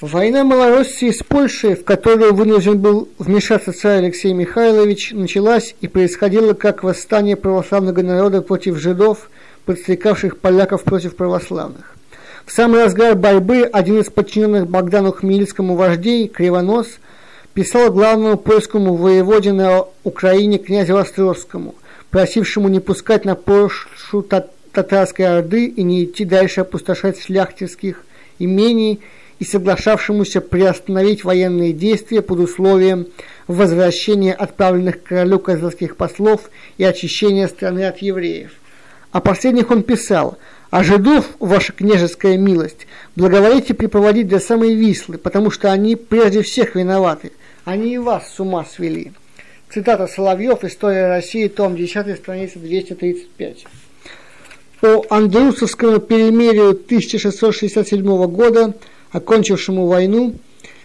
Война Малороссии с Польшей, в которую вынужден был вмешаться царь Алексей Михайлович, началась и происходила как восстание православного народа против жидов, подстрекавших поляков против православных. В самый разгар борьбы один из подчиненных Богдану Хмельницкому вождей, Кривонос, писал главному польскому воеводе на Украине князю Острожскому, просившему не пускать на Польшу татарской орды и не идти дальше опустошать шляхтинских имений и соглашавшемуся приостановить военные действия под условием возвращения отправленных к королю казахских послов и очищения страны от евреев. О последних он писал «А жидов, ваша княжеская милость, благоволите припроводить до самой Вислы, потому что они прежде всех виноваты, они и вас с ума свели». Цитата Соловьев, История России, том 10, страница 235. По Андрусовскому перемирию 1667 года окончившему войну,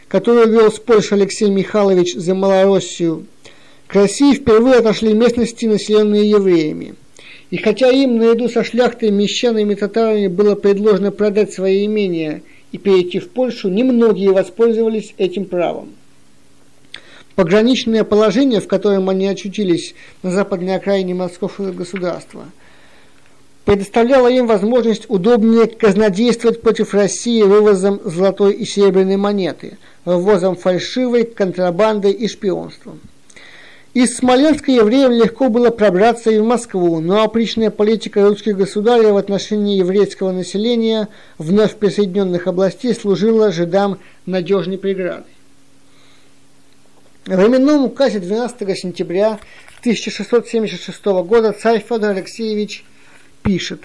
которую вел с Польшей Алексей Михайлович за Малороссию, к России впервые отошли местности, населенные евреями. И хотя им, наряду со шляхтой, мещанами и татарами было предложено продать свои имения и перейти в Польшу, немногие воспользовались этим правом. Пограничное положение, в котором они очутились на западной окраине московского государства – предоставляла им возможность удобнее казнодействовать против России вывозом золотой и серебряной монеты, ввозом фальшивой, контрабандой и шпионством. Из Смоленска евреям легко было пробраться и в Москву, но опричная политика русских государей в отношении еврейского населения вновь присоединенных областей служила жидам надежной преградой. В временном указе 12 сентября 1676 года царь Федор Алексеевич пишет,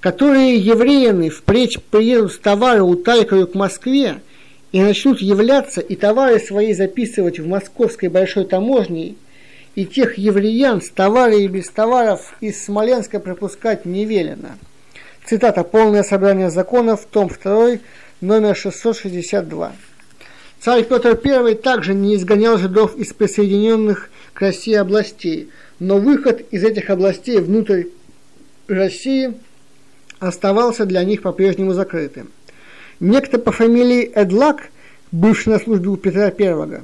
которые евреяны впредь приедут с товара утайкою к Москве и начнут являться и товары свои записывать в московской большой таможне, и тех евреян с товарами и без товаров из Смоленска пропускать не велено. Цитата «Полное собрание законов», том 2, номер 662. Царь Петр I также не изгонял жидов из присоединенных к России областей, но выход из этих областей внутрь России оставался для них по-прежнему закрытым. Некто по фамилии Эдлак, бывший на службе у Петра I,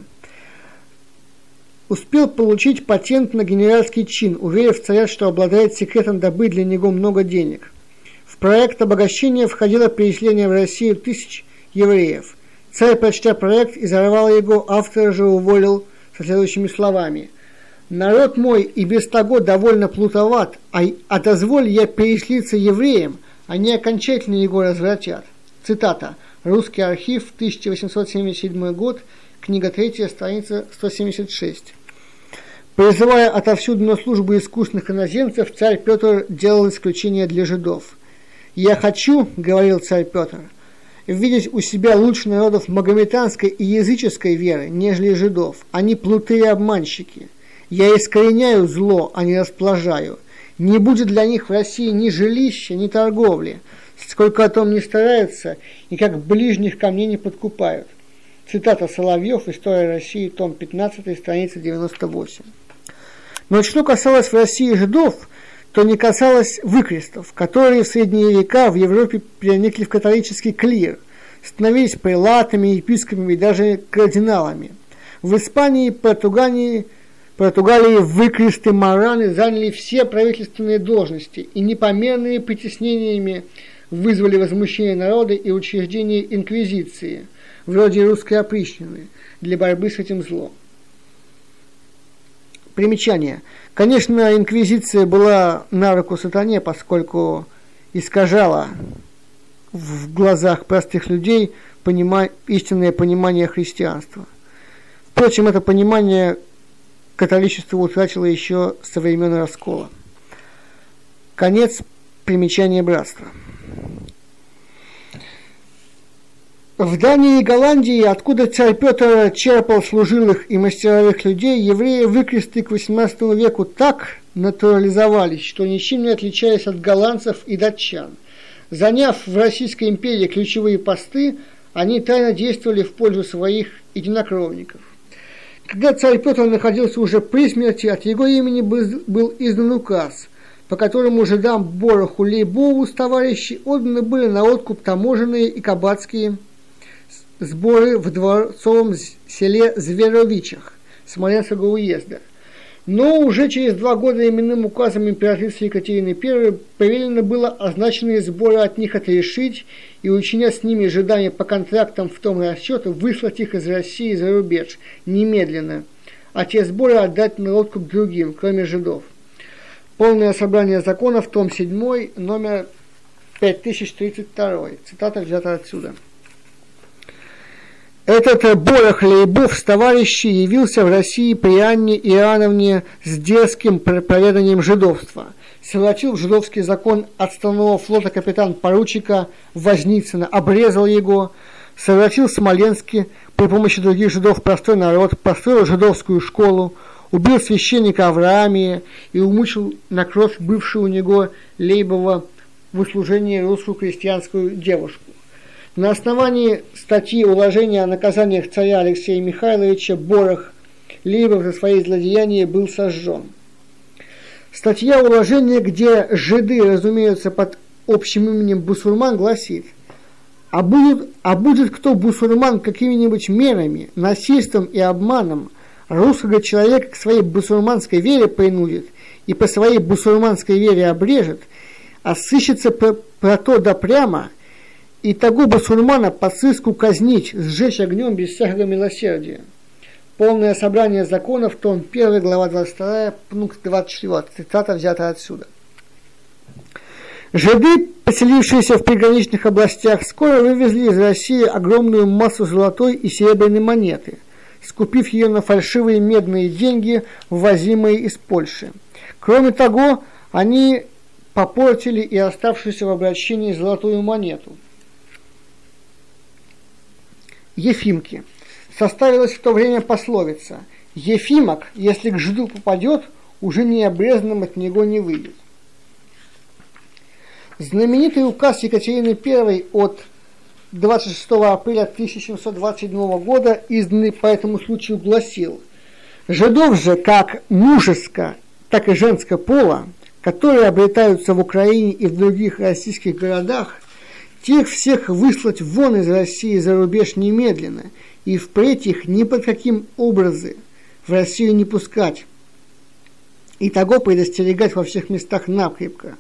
успел получить патент на генеральский чин, уверив царя, что обладает секретом добыть для него много денег. В проект обогащения входило переселение в Россию тысяч евреев. Царь, прочтя проект, изорвал его, автор же уволил со следующими словами – Народ мой и без того довольно плутоват, а, а дозволь я переслиться евреям, они окончательно его развратят. Цитата. Русский архив, 1877 год, книга 3, страница 176. Призывая отовсюду на службу искусных иноземцев, царь Петр делал исключение для жидов. «Я хочу, — говорил царь Петр, — видеть у себя лучше народов магометанской и языческой веры, нежели жидов. Они плуты и обманщики. Я искореняю зло, а не расположаю. Не будет для них в России ни жилища, ни торговли. Сколько о том не стараются, и как ближних ко мне не подкупают. Цитата Соловьев, История России, том 15, страница 98. Но что касалось в России жидов, то не касалось выкрестов, которые в средние века в Европе проникли в католический клир, становились прилатами, епископами и даже кардиналами. В Испании, Португалии – Португалии выкресты мараны заняли все правительственные должности и непомерными притеснениями вызвали возмущение народа и учреждение инквизиции, вроде русской опричнины, для борьбы с этим злом. Примечание. Конечно, инквизиция была на руку сатане, поскольку искажала в глазах простых людей понима... истинное понимание христианства. Впрочем, это понимание католичество утратило еще со времен раскола. Конец примечания братства. В Дании и Голландии, откуда царь Петр черпал служилых и мастеровых людей, евреи выкресты к XVIII веку так натурализовались, что ничем не отличаясь от голландцев и датчан. Заняв в Российской империи ключевые посты, они тайно действовали в пользу своих единокровников. Когда царь Петр находился уже при смерти, от его имени был издан указ, по которому жидам Бороху Лейбову с товарищи отданы были на откуп таможенные и кабацкие сборы в дворцовом селе Зверовичах Смоленского уезда. Но уже через два года именным указом императрицы Екатерины I повелено было означенные сборы от них отрешить и, учинять с ними ожидания по контрактам в том расчете, выслать их из России за рубеж немедленно, а те сборы отдать на лодку другим, кроме жидов. Полное собрание законов, том 7, номер 5032. Цитата взята отсюда. Этот Борох Лейбов с товарищи явился в России при Анне Иоанновне с дерзким проповеданием жидовства. Силачил в жидовский закон отставного флота капитан-поручика Возницына, обрезал его, совратил в Смоленске при помощи других жидов простой народ, построил жидовскую школу, убил священника Авраамия и умучил на кровь бывшую у него Лейбова в услужении русскую крестьянскую девушку. На основании статьи уложения о наказаниях царя Алексея Михайловича Борох Лейбов за свои злодеяния был сожжен. Статья уложения, где жиды разумеются под общим именем бусурман, гласит, а будет, а будет кто бусурман какими-нибудь мерами, насильством и обманом русского человека к своей бусурманской вере принудит и по своей бусурманской вере обрежет, а сыщется про, про то да прямо – и того басурмана по сыску казнить, сжечь огнем без всякого милосердия. Полное собрание законов, том 1, глава 22, пункт 24, цитата взята отсюда. Жиды, поселившиеся в приграничных областях, скоро вывезли из России огромную массу золотой и серебряной монеты, скупив ее на фальшивые медные деньги, ввозимые из Польши. Кроме того, они попортили и оставшуюся в обращении золотую монету – Ефимки. Составилась в то время пословица «Ефимок, если к жиду попадет, уже необрезанным от него не выйдет». Знаменитый указ Екатерины I от 26 апреля 1727 года, изданный по этому случаю, гласил «Жидов же, как мужеско, так и женского пола, которые обретаются в Украине и в других российских городах, тех всех выслать вон из России за рубеж немедленно, и впредь их ни под каким образом в Россию не пускать, и того предостерегать во всех местах накрепко.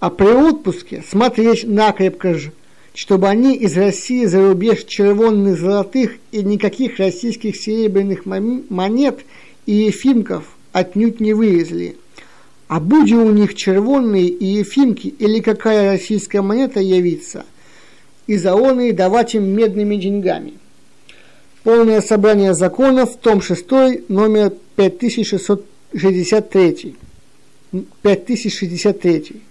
А при отпуске смотреть накрепко же, чтобы они из России за рубеж червонных золотых и никаких российских серебряных монет и ефимков отнюдь не вывезли. А будь у них червонные и ефимки или какая российская монета явится, и за оные давать им медными деньгами. Полное собрание законов, том 6, номер 5663. 5063.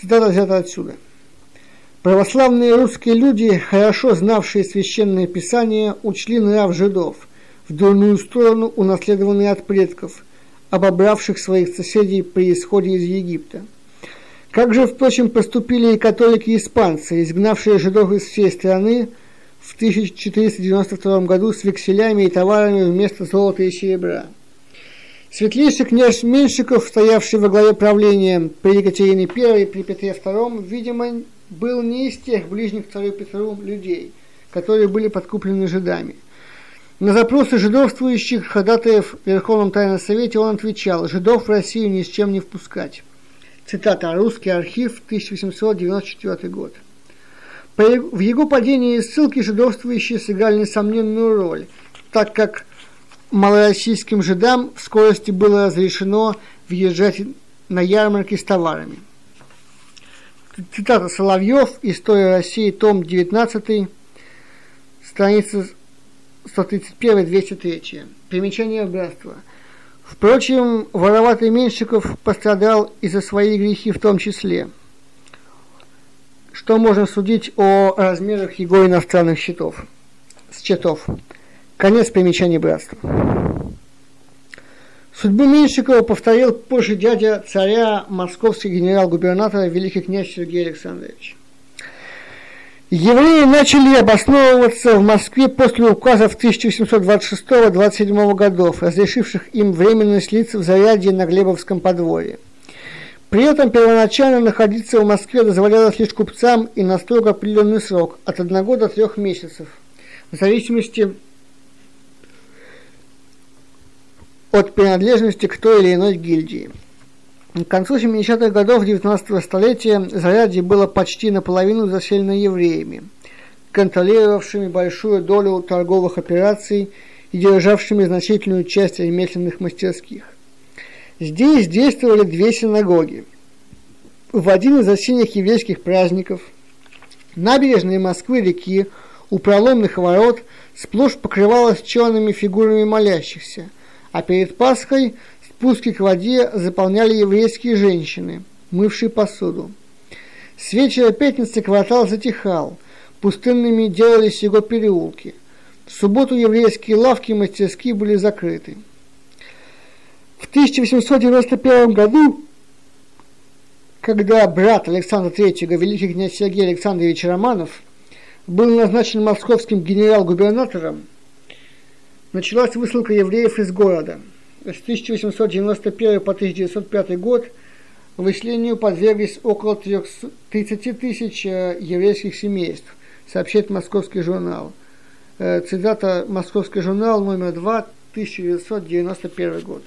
Цитата взята отсюда. Православные русские люди, хорошо знавшие священное писание, учли нрав жидов, в дурную сторону унаследованные от предков – обобравших своих соседей при исходе из Египта. Как же, впрочем, поступили и католики-испанцы, изгнавшие жидов из всей страны в 1492 году с векселями и товарами вместо золота и серебра. Светлейший князь Меньшиков, стоявший во главе правления при Екатерине I и при Петре II, видимо, был не из тех ближних царю Петру людей, которые были подкуплены жидами. На запросы жидовствующих ходатаев в Верховном Тайном Совете он отвечал, жидов в Россию ни с чем не впускать. Цитата «Русский архив, 1894 год». В его падении ссылки жидовствующие сыграли несомненную роль, так как малороссийским жидам в скорости было разрешено въезжать на ярмарки с товарами. Цитата Соловьев, История России, том 19, страница 131-203. Примечание братства. Впрочем, вороватый Меньшиков пострадал и за свои грехи в том числе. Что можно судить о размерах его иностранных счетов? Счетов. Конец примечания братства. Судьбу Меньшикова повторил позже дядя царя, московский генерал-губернатор, великий князь Сергей Александрович. Евреи начали обосновываться в Москве после указов 1826-27 годов, разрешивших им временно селиться в заряде на Глебовском подворье. При этом первоначально находиться в Москве дозволялось лишь купцам и на строго определенный срок, от одного до трех месяцев. в зависимости от принадлежности к той или иной гильдии. К концу 70-х годов 19 столетия Зарядье было почти наполовину заселено евреями, контролировавшими большую долю торговых операций и державшими значительную часть ремесленных мастерских. Здесь действовали две синагоги. В один из осенних еврейских праздников набережная Москвы-реки у проломных ворот сплошь покрывалась черными фигурами молящихся – а перед Пасхой спуски к воде заполняли еврейские женщины, мывшие посуду. С вечера пятницы квартал затихал, пустынными делались его переулки. В субботу еврейские лавки и мастерские были закрыты. В 1891 году, когда брат Александра III, великий князь Сергей Александрович Романов, был назначен московским генерал-губернатором, началась высылка евреев из города. С 1891 по 1905 год выселению подверглись около 30 тысяч э, еврейских семейств, сообщает московский журнал. Э, цитата «Московский журнал» номер 2, 1991 год.